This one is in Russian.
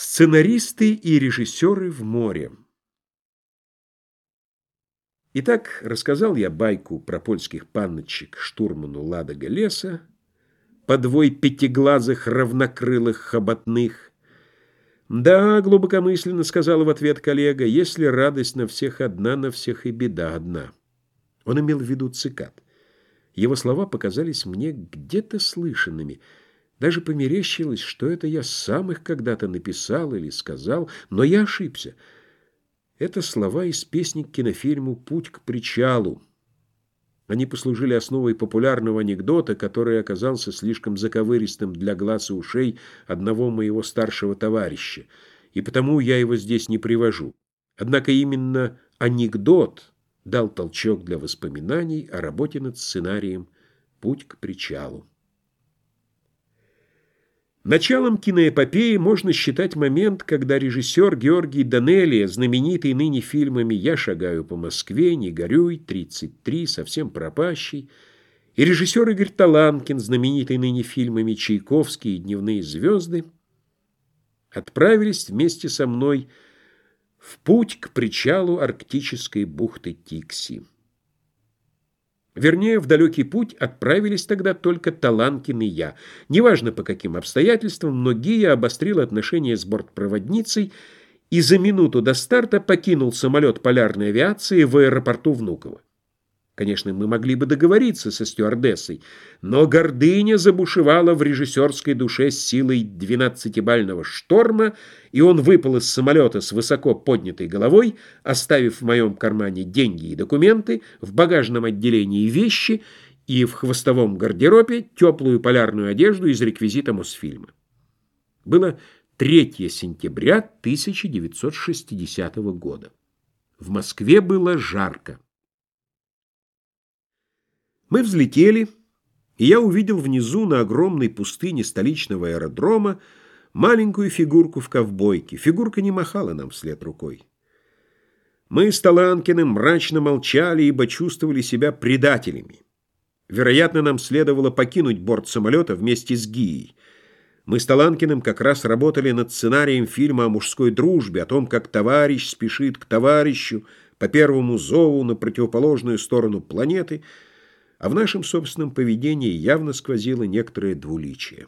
Сценаристы и режиссеры в море. Итак, рассказал я байку про польских панночек штурману Ладога леса, подвой пятиглазых равнокрылых хоботных. «Да, — глубокомысленно сказала в ответ коллега, — если радость на всех одна, на всех и беда одна». Он имел в виду цикад. Его слова показались мне где-то слышанными — даже померещилось, что это я сам их когда-то написал или сказал, но я ошибся. Это слова из песни к кинофильму «Путь к причалу». Они послужили основой популярного анекдота, который оказался слишком заковыристым для глаз и ушей одного моего старшего товарища, и потому я его здесь не привожу. Однако именно анекдот дал толчок для воспоминаний о работе над сценарием «Путь к причалу». Началом киноэпопеи можно считать момент, когда режиссер Георгий Данелия, знаменитый ныне фильмами «Я шагаю по Москве», «Не горюй», «33», «Совсем пропащий», и режиссер Игорь Таланкин, знаменитый ныне фильмами «Чайковский» и «Дневные звезды», отправились вместе со мной в путь к причалу арктической бухты Тикси. Вернее, в далекий путь отправились тогда только Таланкин и я. Неважно по каким обстоятельствам, но Гия обострил отношения с бортпроводницей и за минуту до старта покинул самолет полярной авиации в аэропорту Внуково. Конечно, мы могли бы договориться со стюардессой, но гордыня забушевала в режиссерской душе с силой двенадцатибального шторма, и он выпал из самолета с высоко поднятой головой, оставив в моем кармане деньги и документы, в багажном отделении вещи и в хвостовом гардеробе теплую полярную одежду из реквизита Мосфильма. Было 3 сентября 1960 года. В Москве было жарко. Мы взлетели, и я увидел внизу на огромной пустыне столичного аэродрома маленькую фигурку в ковбойке. Фигурка не махала нам вслед рукой. Мы с Таланкиным мрачно молчали, ибо чувствовали себя предателями. Вероятно, нам следовало покинуть борт самолета вместе с Гией. Мы с Таланкиным как раз работали над сценарием фильма о мужской дружбе, о том, как товарищ спешит к товарищу по первому зову на противоположную сторону планеты — а в нашем собственном поведении явно сквозило некоторое двуличие.